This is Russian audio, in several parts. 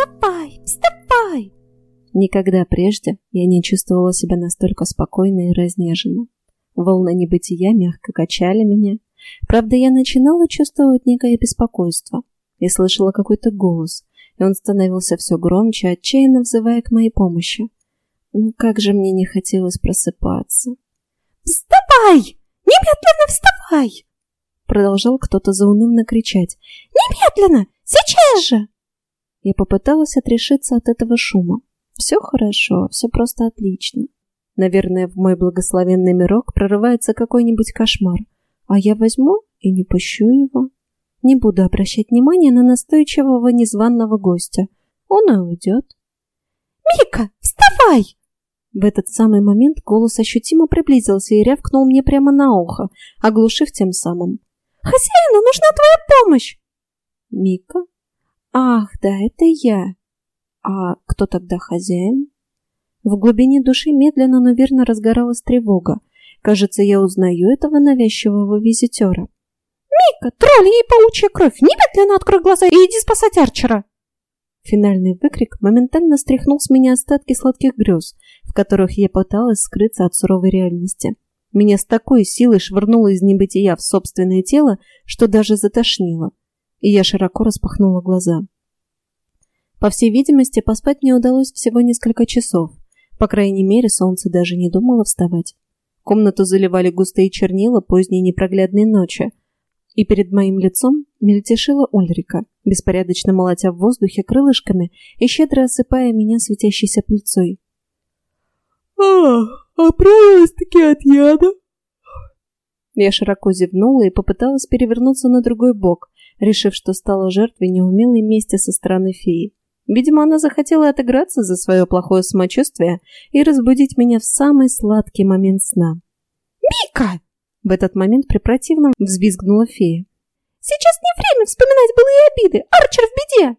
Вставай, вставай!» Никогда прежде я не чувствовала себя настолько спокойно и разнеженно. Волны небытия мягко качали меня. Правда, я начинала чувствовать некое беспокойство. Я слышала какой-то голос, и он становился все громче, отчаянно взывая к моей помощи. Ну как же мне не хотелось просыпаться. «Вставай! Немедленно вставай!» Продолжал кто-то заунывно кричать. «Немедленно! Сейчас же!» Я попыталась отрешиться от этого шума. Все хорошо, все просто отлично. Наверное, в мой благословенный мирок прорывается какой-нибудь кошмар, а я возьму и не пущу его. Не буду обращать внимания на настойчивого незваного гостя. Он и уйдет. «Мика, вставай!» В этот самый момент голос ощутимо приблизился и рявкнул мне прямо на ухо, оглушив тем самым. «Хозяину нужна твоя помощь!» «Мика? Ах, да, это я. А кто тогда хозяин?» В глубине души медленно, но верно разгоралась тревога. Кажется, я узнаю этого навязчивого визитера. «Мика, тролль и паучья кровь! Немедленно открой глаза и иди спасать Арчера!» Финальный выкрик моментально стряхнул с меня остатки сладких грез, в которых я пыталась скрыться от суровой реальности. Меня с такой силой швырнуло из небытия в собственное тело, что даже затошнило. И я широко распахнула глаза. По всей видимости, поспать мне удалось всего несколько часов. По крайней мере, солнце даже не думало вставать. Комнату заливали густые чернила поздней непроглядной ночи, и перед моим лицом мельтешила Ульрика, беспорядочно молотя в воздухе крылышками и щедро осыпая меня светящейся пыльцой. «Ах, оправилась-таки от яда!» Я широко зевнула и попыталась перевернуться на другой бок, решив, что стала жертвой неумелой мести со стороны феи. Видимо, она захотела отыграться за свое плохое самочувствие и разбудить меня в самый сладкий момент сна. «Мика!» В этот момент препротивно взвизгнула фея. «Сейчас не время вспоминать былые обиды! Арчер в беде!»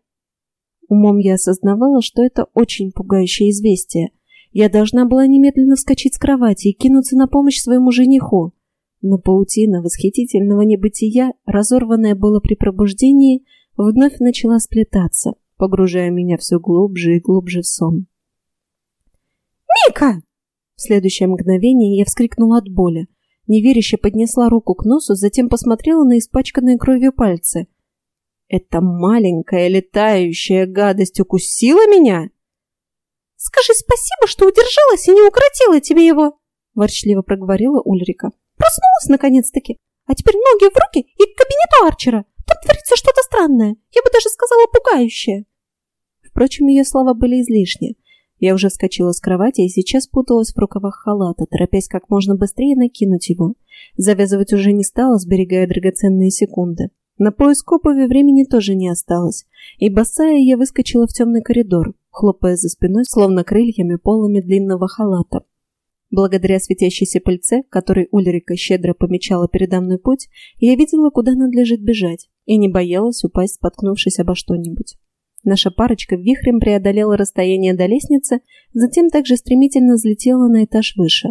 Умом я осознавала, что это очень пугающее известие. Я должна была немедленно вскочить с кровати и кинуться на помощь своему жениху. Но паутина восхитительного небытия, разорванная было при пробуждении, вновь начала сплетаться, погружая меня все глубже и глубже в сон. «Мика!» В следующее мгновение я вскрикнула от боли, Неверяще поднесла руку к носу, затем посмотрела на испачканные кровью пальцы. «Эта маленькая летающая гадость укусила меня?» «Скажи спасибо, что удержалась и не укротила тебе его!» – ворчливо проговорила Ульрика. «Проснулась наконец-таки, а теперь ноги в руки и к кабинету Арчера. Там творится что-то странное, я бы даже сказала пугающее». Впрочем, ее слова были излишни. Я уже вскочила с кровати и сейчас путалась в рукавах халата, торопясь как можно быстрее накинуть его. Завязывать уже не стала, сберегая драгоценные секунды. На поиск обуви времени тоже не осталось, и босая я выскочила в темный коридор, хлопая за спиной, словно крыльями полами длинного халата. Благодаря светящейся пыльце, которой Ульрика щедро помечала передо мной путь, я видела, куда надлежит бежать, и не боялась упасть, споткнувшись обо что-нибудь. Наша парочка вихрем преодолела расстояние до лестницы, затем также стремительно взлетела на этаж выше.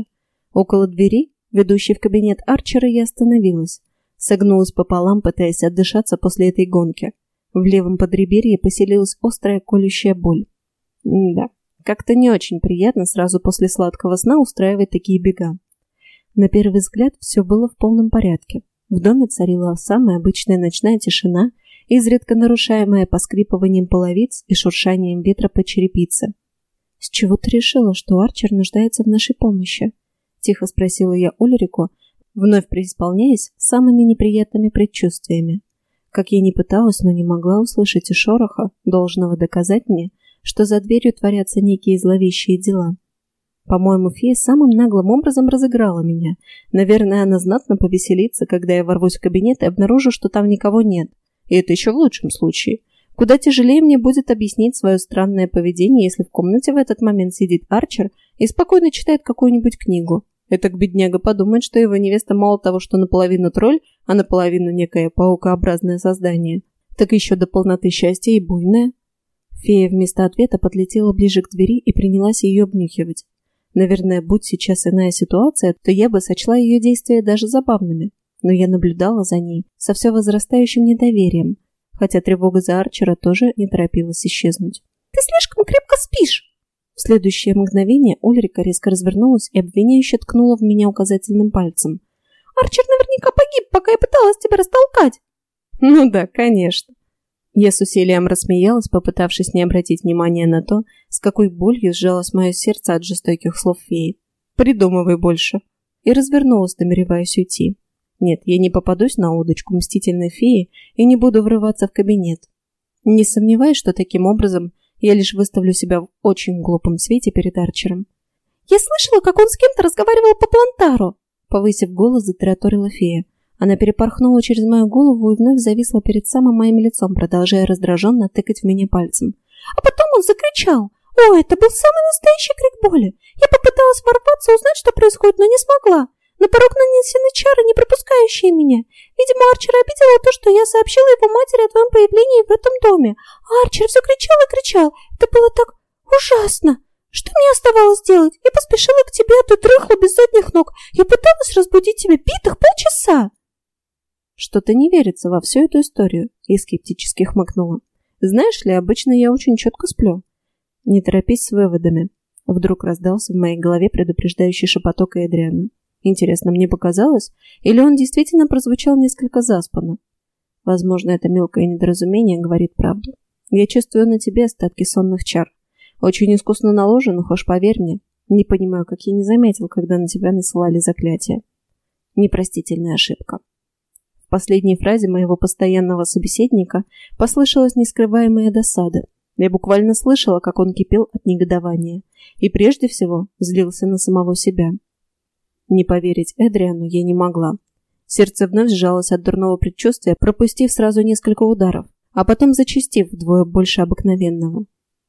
Около двери, ведущей в кабинет Арчера, я остановилась. Согнулась пополам, пытаясь отдышаться после этой гонки. В левом подреберье поселилась острая колющая боль. М да, как-то не очень приятно сразу после сладкого сна устраивать такие бега. На первый взгляд все было в полном порядке. В доме царила самая обычная ночная тишина – изредка нарушаемая поскрипыванием половиц и шуршанием ветра по черепице. «С чего ты решила, что Арчер нуждается в нашей помощи?» – тихо спросила я Ульрику, вновь преисполняясь самыми неприятными предчувствиями. Как я не пыталась, но не могла услышать и шороха, должного доказать мне, что за дверью творятся некие зловещие дела. По-моему, фея самым наглым образом разыграла меня. Наверное, она знатно повеселится, когда я ворвусь в кабинет и обнаружу, что там никого нет. И это еще в лучшем случае. Куда тяжелее мне будет объяснить свое странное поведение, если в комнате в этот момент сидит Арчер и спокойно читает какую-нибудь книгу. Этот бедняга подумает, что его невеста мало того, что наполовину тролль, а наполовину некое паукообразное создание, так еще до полноты счастья и буйное. Фея вместо ответа подлетела ближе к двери и принялась ее обнюхивать. Наверное, будь сейчас иная ситуация, то я бы сочла ее действия даже забавными но я наблюдала за ней со все возрастающим недоверием, хотя тревога за Арчера тоже не торопилась исчезнуть. слишком крепко спишь!» В следующее мгновение Ульрика резко развернулась и обвиняюще ткнула в меня указательным пальцем. «Арчер наверняка погиб, пока я пыталась тебя растолкать!» «Ну да, конечно!» Я с усилием рассмеялась, попытавшись не обратить внимания на то, с какой болью сжалось мое сердце от жестоких слов феи. «Придумывай больше!» И развернулась, намереваясь уйти. Нет, я не попадусь на удочку мстительной феи и не буду врываться в кабинет. Не сомневаюсь, что таким образом я лишь выставлю себя в очень глупом свете перед Арчером. «Я слышала, как он с кем-то разговаривал по плантару!» Повысив голос, затараторила фея. Она перепорхнула через мою голову и вновь зависла перед самым моим лицом, продолжая раздраженно тыкать в меня пальцем. А потом он закричал. «О, это был самый настоящий крик боли! Я попыталась ворваться, узнать, что происходит, но не смогла. На порог нанесены чары, не пропускающие меня. Видимо, Арчер обидела то, что я сообщила его матери о твоем появлении в этом доме. А Арчер все кричал и кричал. Это было так ужасно. Что мне оставалось делать? Я поспешила к тебе, а ты дрыхла без задних ног. Я пыталась разбудить тебя битых полчаса. Что-то не верится во всю эту историю, и скептически хмыкнула. Знаешь ли, обычно я очень четко сплю. Не торопись с выводами. Вдруг раздался в моей голове предупреждающий шепоток Эдриана. Интересно, мне показалось, или он действительно прозвучал несколько заспанно? Возможно, это мелкое недоразумение говорит правду. Я чувствую на тебе остатки сонных чар. Очень искусно наложенных, уж поверь мне. Не понимаю, как я не заметил, когда на тебя насылали заклятие. Непростительная ошибка. Последней фразе моего постоянного собеседника послышалась нескрываемая досада. Я буквально слышала, как он кипел от негодования. И прежде всего злился на самого себя. Не поверить Эдриану я не могла. Сердце вновь сжалось от дурного предчувствия, пропустив сразу несколько ударов, а потом зачастив вдвое больше обыкновенного.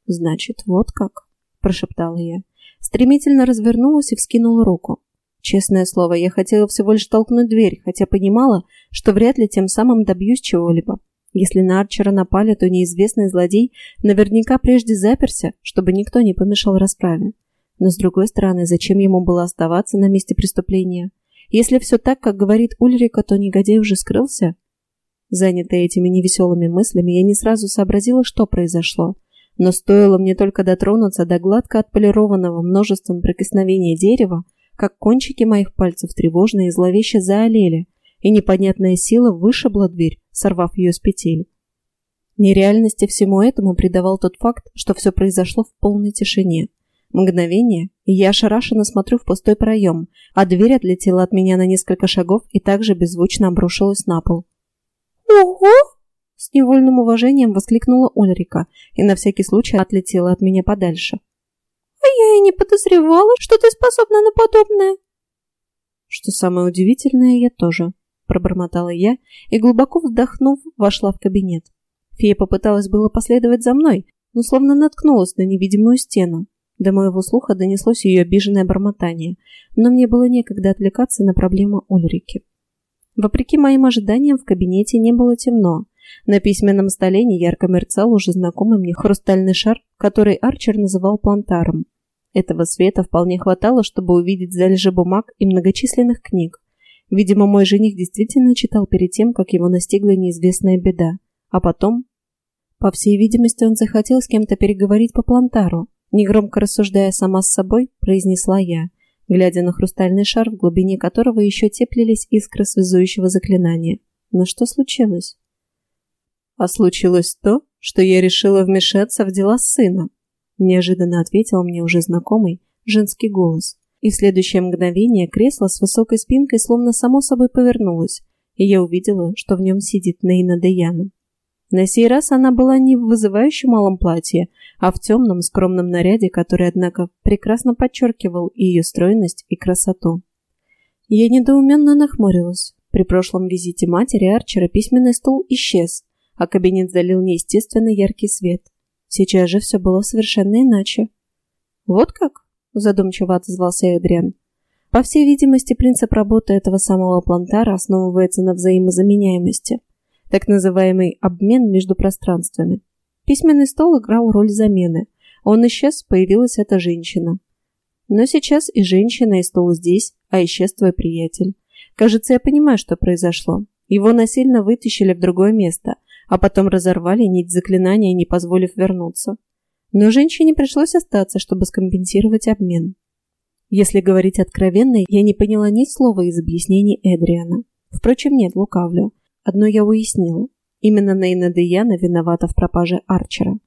«Значит, вот как?» – прошептала я. Стремительно развернулась и вскинула руку. Честное слово, я хотела всего лишь толкнуть дверь, хотя понимала, что вряд ли тем самым добьюсь чего-либо. Если на Арчера напали, то неизвестный злодей наверняка прежде заперся, чтобы никто не помешал расправе. Но с другой стороны, зачем ему было оставаться на месте преступления? Если все так, как говорит Ульрика, то негодяй уже скрылся? Занятая этими невеселыми мыслями, я не сразу сообразила, что произошло. Но стоило мне только дотронуться до гладко отполированного множеством прикосновения дерева, как кончики моих пальцев тревожно и зловеще заолели, и непонятная сила вышибла дверь, сорвав ее с петель. Нереальности всему этому придавал тот факт, что все произошло в полной тишине – Мгновение, и я ошарашенно смотрю в пустой проем, а дверь отлетела от меня на несколько шагов и также беззвучно обрушилась на пол. «Ого!» С невольным уважением воскликнула Ульрика и на всякий случай отлетела от меня подальше. «А я и не подозревала, что ты способна на подобное!» Что самое удивительное, я тоже, пробормотала я и, глубоко вздохнув, вошла в кабинет. Фея попыталась было последовать за мной, но словно наткнулась на невидимую стену. До моего слуха донеслось ее обиженное бормотание, но мне было некогда отвлекаться на проблему Ульрики. Вопреки моим ожиданиям, в кабинете не было темно. На письменном столе неярко мерцал уже знакомый мне хрустальный шар, который Арчер называл плантаром. Этого света вполне хватало, чтобы увидеть залежи бумаг и многочисленных книг. Видимо, мой жених действительно читал перед тем, как его настигла неизвестная беда. А потом... По всей видимости, он захотел с кем-то переговорить по плантару, Негромко рассуждая сама с собой, произнесла я, глядя на хрустальный шар, в глубине которого еще теплились искры связующего заклинания. Но что случилось? А случилось то, что я решила вмешаться в дела сына. Неожиданно ответил мне уже знакомый женский голос. И в следующее мгновение кресло с высокой спинкой словно само собой повернулось, и я увидела, что в нем сидит Нейна Деяна. На сей раз она была не в вызывающем малом платье, а в темном скромном наряде, который, однако, прекрасно подчеркивал и ее стройность и красоту. Я недоуменно нахмурилась. При прошлом визите матери Арчера письменный стол исчез, а кабинет залил неестественно яркий свет. Сейчас же все было совершенно иначе. «Вот как?» – задумчиво отозвался Эдриан. «По всей видимости, принцип работы этого самого плантара основывается на взаимозаменяемости – так называемый обмен между пространствами. Письменный стол играл роль замены. Он исчез, появилась эта женщина. Но сейчас и женщина, и стол здесь, а исчез твой приятель. Кажется, я понимаю, что произошло. Его насильно вытащили в другое место, а потом разорвали нить заклинания, не позволив вернуться. Но женщине пришлось остаться, чтобы скомпенсировать обмен. Если говорить откровенно, я не поняла ни слова из объяснений Эдриана. Впрочем, нет, лукавлю. Одно я уяснила. Именно Нейна Деяна виновата в пропаже Арчера.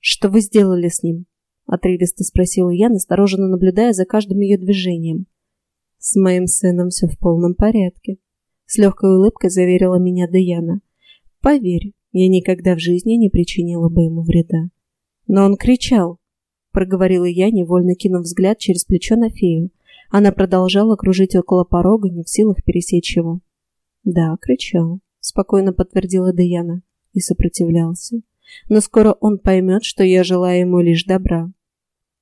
«Что вы сделали с ним?» — отрывисто спросила я, настороженно наблюдая за каждым ее движением. «С моим сыном все в полном порядке», — с легкой улыбкой заверила меня Деяна. «Поверь, я никогда в жизни не причинила бы ему вреда». «Но он кричал», — проговорила я, невольно кинув взгляд через плечо на фею. Она продолжала кружить около порога, не в силах пересечь его. «Да, кричал», спокойно подтвердила Даяна и сопротивлялся. Но скоро он поймет, что я желаю ему лишь добра.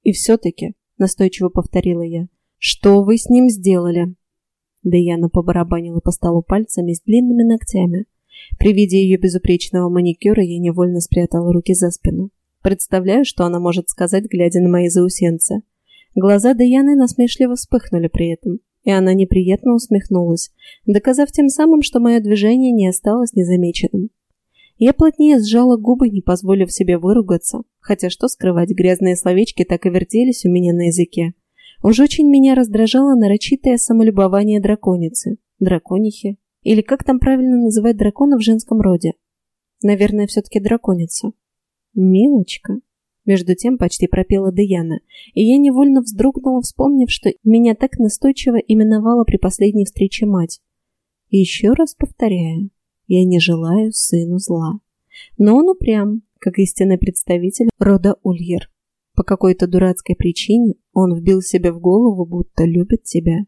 И все-таки, настойчиво повторила я, что вы с ним сделали? Даяна побарабанила по столу пальцами с длинными ногтями. При виде ее безупречного маникюра я невольно спрятала руки за спину. Представляю, что она может сказать, глядя на мои заусенцы. Глаза Даяны насмешливо вспыхнули при этом и она неприятно усмехнулась, доказав тем самым, что мое движение не осталось незамеченным. Я плотнее сжала губы, не позволив себе выругаться, хотя что скрывать, грязные словечки так и вертелись у меня на языке. Уж очень меня раздражало нарочитое самолюбование драконицы, драконихи, или как там правильно называть дракона в женском роде. Наверное, все-таки драконица. Милочка. Между тем почти пропела Деяна, и я невольно вздрогнула, вспомнив, что меня так настойчиво именовала при последней встрече мать. И еще раз повторяю, я не желаю сыну зла. Но он упрям, как истинный представитель рода Ульер. По какой-то дурацкой причине он вбил себе в голову, будто любит тебя.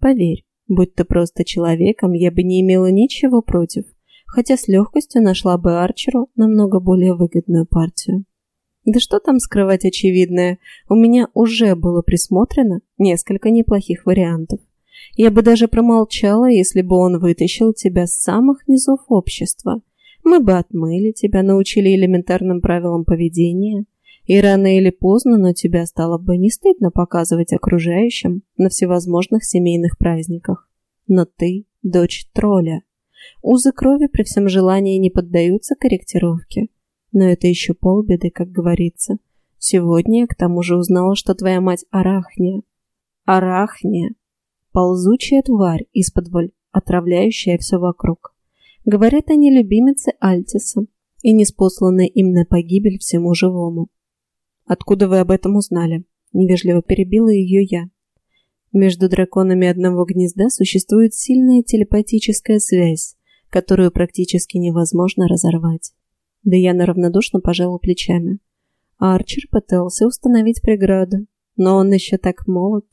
Поверь, будь ты просто человеком, я бы не имела ничего против, хотя с легкостью нашла бы Арчеру намного более выгодную партию. Да что там скрывать очевидное, у меня уже было присмотрено несколько неплохих вариантов. Я бы даже промолчала, если бы он вытащил тебя с самых низов общества. Мы бы отмыли тебя, научили элементарным правилам поведения. И рано или поздно, но тебя стало бы не стыдно показывать окружающим на всевозможных семейных праздниках. Но ты – дочь тролля. Узы крови при всем желании не поддаются корректировке. Но это еще полбеды, как говорится. Сегодня я к тому же узнала, что твоя мать Арахния. Арахния. Ползучая тварь из-под отравляющая все вокруг. Говорят они любимицы Альтиса и неспосланная им на погибель всему живому. «Откуда вы об этом узнали?» – невежливо перебила ее я. Между драконами одного гнезда существует сильная телепатическая связь, которую практически невозможно разорвать. Даяна равнодушно пожала плечами. Арчер пытался установить преграду, но он еще так молод.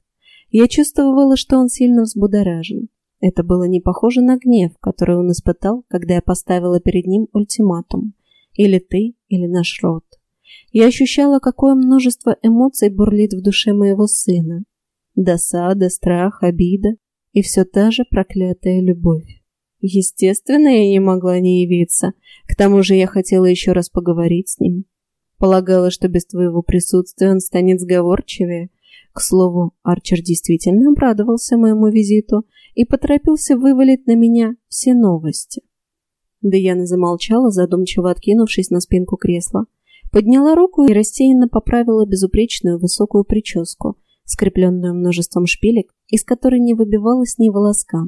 Я чувствовала, что он сильно взбудоражен. Это было не похоже на гнев, который он испытал, когда я поставила перед ним ультиматум. Или ты, или наш род. Я ощущала, какое множество эмоций бурлит в душе моего сына. Досада, страх, обида и все та же проклятая любовь. Естественно, я не могла не явиться. К тому же я хотела еще раз поговорить с ним. Полагала, что без твоего присутствия он станет сговорчивее. К слову, Арчер действительно обрадовался моему визиту и поторопился вывалить на меня все новости. Даяна замолчала, задумчиво откинувшись на спинку кресла. Подняла руку и рассеянно поправила безупречную высокую прическу, скрепленную множеством шпилек, из которой не выбивалось ни волоска.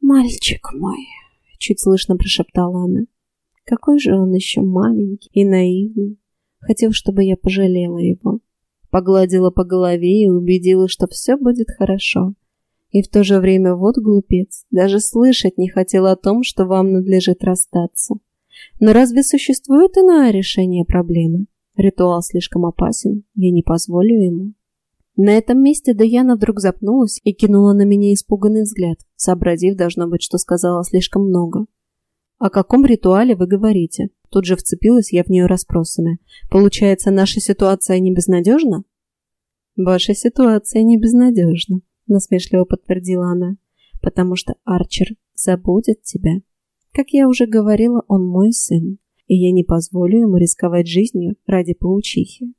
«Мальчик мой», — чуть слышно прошептала она, — «какой же он еще маленький и наивный. Хотел, чтобы я пожалела его. Погладила по голове и убедила, что все будет хорошо. И в то же время вот глупец, даже слышать не хотел о том, что вам надлежит расстаться. Но разве существует иное решение проблемы? Ритуал слишком опасен, я не позволю ему. На этом месте Даяна вдруг запнулась и кинула на меня испуганный взгляд, сообразив, должно быть, что сказала слишком много. «О каком ритуале вы говорите?» Тут же вцепилась я в нее расспросами. «Получается, наша ситуация не безнадежна?» «Ваша ситуация не безнадежна», — насмешливо подтвердила она, «потому что Арчер забудет тебя. Как я уже говорила, он мой сын, и я не позволю ему рисковать жизнью ради паучихи.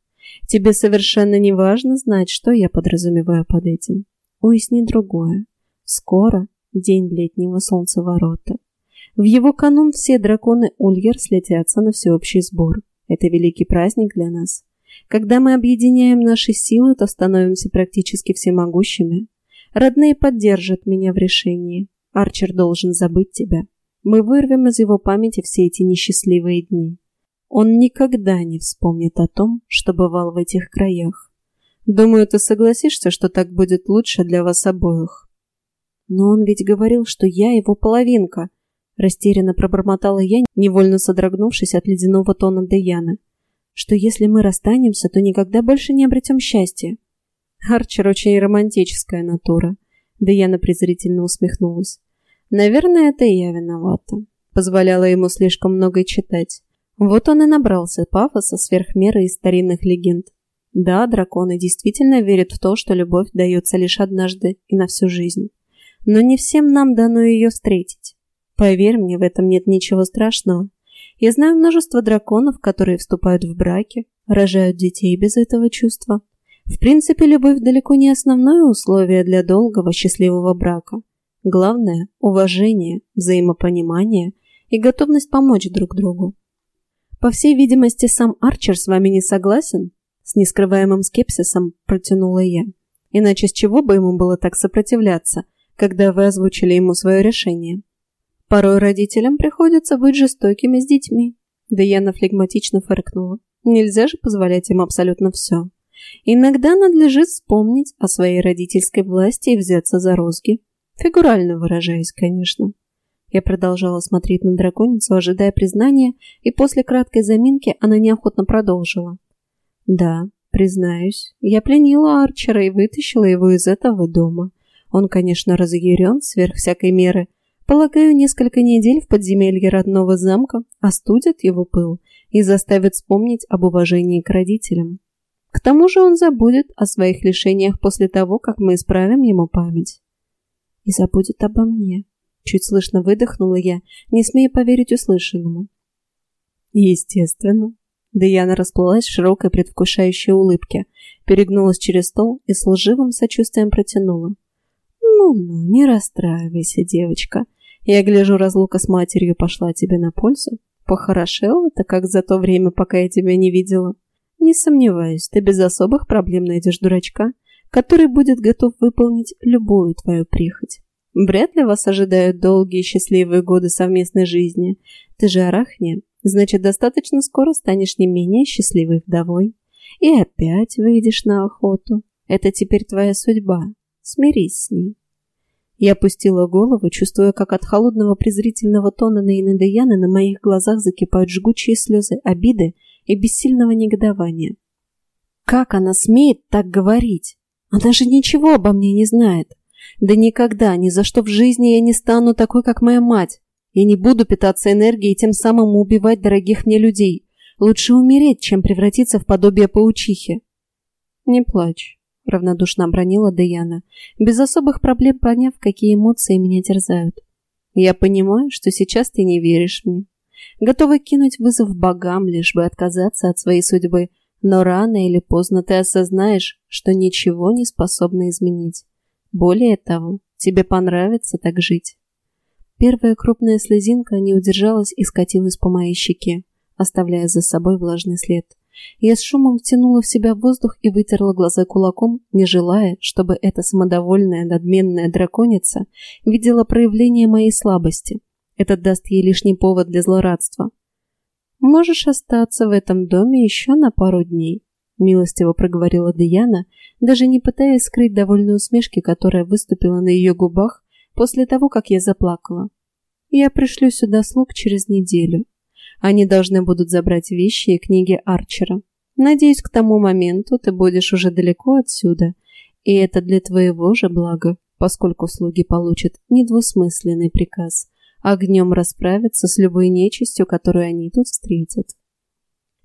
Тебе совершенно не важно знать, что я подразумеваю под этим. Уясни другое. Скоро день летнего солнцеворота. В его канун все драконы Ульер слетятся на всеобщий сбор. Это великий праздник для нас. Когда мы объединяем наши силы, то становимся практически всемогущими. Родные поддержат меня в решении. Арчер должен забыть тебя. Мы вырвем из его памяти все эти несчастливые дни. Он никогда не вспомнит о том, что бывал в этих краях. Думаю, ты согласишься, что так будет лучше для вас обоих. Но он ведь говорил, что я его половинка. Растерянно пробормотала я, невольно содрогнувшись от ледяного тона Деяны. Что если мы расстанемся, то никогда больше не обретем счастья. Арчер очень романтическая натура. Деяна презрительно усмехнулась. Наверное, это я виновата. Позволяла ему слишком много читать. Вот он и набрался пафоса сверх меры из старинных легенд. Да, драконы действительно верят в то, что любовь дается лишь однажды и на всю жизнь. Но не всем нам дано ее встретить. Поверь мне, в этом нет ничего страшного. Я знаю множество драконов, которые вступают в браки, рожают детей без этого чувства. В принципе, любовь далеко не основное условие для долгого счастливого брака. Главное – уважение, взаимопонимание и готовность помочь друг другу. По всей видимости, сам Арчер с вами не согласен? С нескрываемым скепсисом протянула я. Иначе с чего бы ему было так сопротивляться, когда вы озвучили ему свое решение? Порой родителям приходится быть жестокими с детьми. Даяна флегматично фыркнула. Нельзя же позволять им абсолютно все. Иногда надлежит вспомнить о своей родительской власти и взяться за розги. Фигурально выражаясь, конечно. Я продолжала смотреть на драконицу, ожидая признания, и после краткой заминки она неохотно продолжила. «Да, признаюсь, я пленила Арчера и вытащила его из этого дома. Он, конечно, разъярен сверх всякой меры, Полагаю, несколько недель в подземелье родного замка остудят его пыл и заставят вспомнить об уважении к родителям. К тому же он забудет о своих лишениях после того, как мы исправим ему память. И забудет обо мне. Чуть слышно выдохнула я, не смея поверить услышанному. Естественно. Даяна расплылась в широкой предвкушающей улыбке, перегнулась через стол и с лживым сочувствием протянула. «Ну-ну, не расстраивайся, девочка. Я гляжу, разлука с матерью пошла тебе на пользу. Похорошела-то, как за то время, пока я тебя не видела. Не сомневаюсь, ты без особых проблем найдешь дурачка, который будет готов выполнить любую твою прихоть. Вряд ли вас ожидают долгие счастливые годы совместной жизни. Ты же арахния, значит, достаточно скоро станешь не менее счастливой вдовой. И опять выйдешь на охоту. Это теперь твоя судьба. Смирись с ней. Я опустила голову, чувствуя, как от холодного презрительного тона Нейны Даяны на моих глазах закипают жгучие слезы обиды и бессильного негодования. Как она смеет так говорить? Она же ничего обо мне не знает. Да никогда, ни за что в жизни я не стану такой, как моя мать. Я не буду питаться энергией и тем самым убивать дорогих мне людей. Лучше умереть, чем превратиться в подобие паучихи. Не плачь равнодушно обронила Даяна, без особых проблем поняв, какие эмоции меня терзают. Я понимаю, что сейчас ты не веришь мне. Готова кинуть вызов богам, лишь бы отказаться от своей судьбы, но рано или поздно ты осознаешь, что ничего не способна изменить. Более того, тебе понравится так жить. Первая крупная слезинка не удержалась и скатилась по моей щеке, оставляя за собой влажный след. Я с шумом втянула в себя воздух и вытерла глаза кулаком, не желая, чтобы эта самодовольная, надменная драконица видела проявление моей слабости. Это даст ей лишний повод для злорадства. «Можешь остаться в этом доме еще на пару дней», — милостиво проговорила Даяна, даже не пытаясь скрыть довольную усмешки, которая выступила на ее губах после того, как я заплакала. «Я пришлю сюда слуг через неделю. Они должны будут забрать вещи и книги Арчера. Надеюсь, к тому моменту ты будешь уже далеко отсюда, и это для твоего же блага, поскольку слуги получат недвусмысленный приказ огнем расправиться с любой нечистью, которую они тут встретят.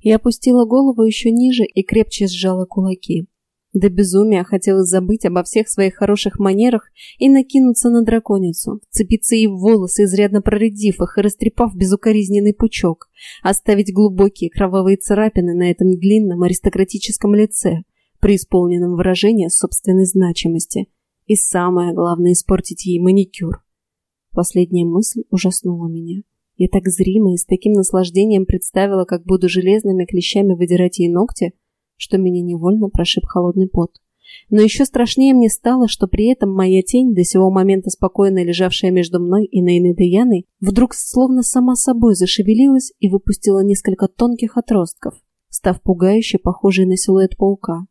Я опустила голову еще ниже и крепче сжала кулаки. До безумия хотелось забыть обо всех своих хороших манерах и накинуться на драконицу, цепиться ей в волосы, изрядно проредив их и растрепав безукоризненный пучок, оставить глубокие кровавые царапины на этом длинном аристократическом лице, преисполненном выражения собственной значимости, и самое главное – испортить ей маникюр. Последняя мысль ужаснула меня. Я так зримо и с таким наслаждением представила, как буду железными клещами выдирать ей ногти, что меня невольно прошиб холодный пот. Но еще страшнее мне стало, что при этом моя тень, до сего момента спокойно лежавшая между мной и Нейной Даяной, вдруг словно сама собой зашевелилась и выпустила несколько тонких отростков, став пугающе похожей на силуэт паука.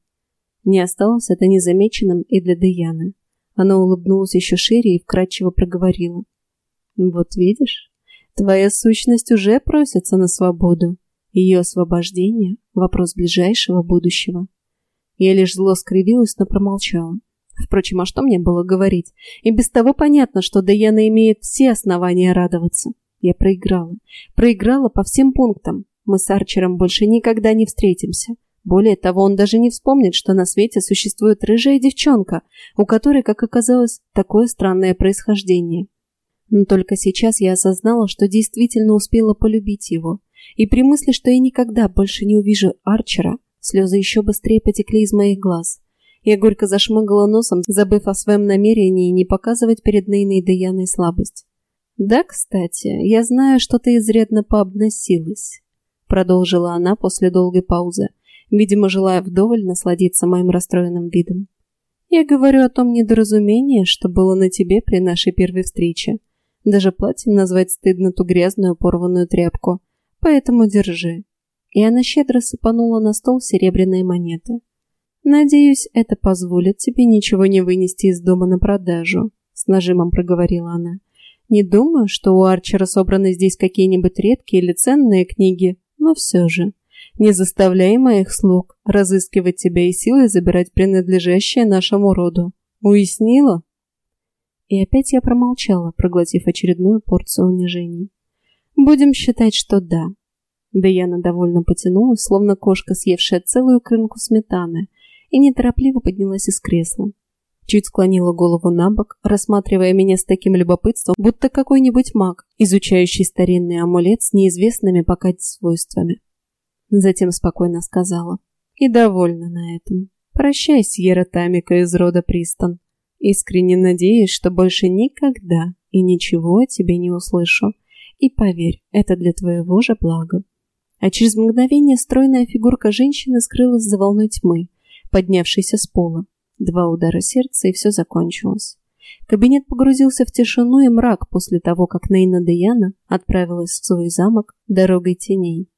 Не осталось это незамеченным и для Даяны. Она улыбнулась еще шире и вкрадчиво проговорила. «Вот видишь, твоя сущность уже просится на свободу. Ее освобождение — вопрос ближайшего будущего». Я лишь зло скривилась, но промолчала. Впрочем, а что мне было говорить? И без того понятно, что Даяна имеет все основания радоваться. Я проиграла. Проиграла по всем пунктам. Мы с Арчером больше никогда не встретимся. Более того, он даже не вспомнит, что на свете существует рыжая девчонка, у которой, как оказалось, такое странное происхождение. Но только сейчас я осознала, что действительно успела полюбить его. И при мысли, что я никогда больше не увижу Арчера, Слезы еще быстрее потекли из моих глаз. Я горько зашмыгала носом, забыв о своем намерении не показывать перед Нейной и Даяной слабость. «Да, кстати, я знаю, что ты изрядно пообносилась», — продолжила она после долгой паузы, видимо, желая вдоволь насладиться моим расстроенным видом. «Я говорю о том недоразумении, что было на тебе при нашей первой встрече. Даже платьем назвать стыдно ту грязную порванную тряпку. Поэтому держи и она щедро сыпанула на стол серебряные монеты. «Надеюсь, это позволит тебе ничего не вынести из дома на продажу», — с нажимом проговорила она. «Не думаю, что у Арчера собраны здесь какие-нибудь редкие или ценные книги, но все же. Не заставляй моих слуг разыскивать тебя и силой забирать принадлежащее нашему роду. Уяснила?» И опять я промолчала, проглотив очередную порцию унижений. «Будем считать, что да», Даяна довольно потянулась, словно кошка, съевшая целую крынку сметаны, и неторопливо поднялась из кресла. Чуть склонила голову на бок, рассматривая меня с таким любопытством, будто какой-нибудь маг, изучающий старинный амулет с неизвестными пока свойствами. Затем спокойно сказала. И довольна на этом. Прощай, Сьерра Тамика из рода Пристон. Искренне надеюсь, что больше никогда и ничего о тебе не услышу. И поверь, это для твоего же блага а через мгновение стройная фигурка женщины скрылась за волной тьмы, поднявшейся с пола. Два удара сердца, и все закончилось. Кабинет погрузился в тишину и мрак после того, как Нейна Деяна отправилась в свой замок дорогой теней.